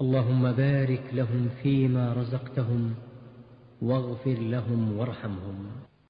اللهم بارك لهم فيما رزقتهم واغفر لهم وارحمهم.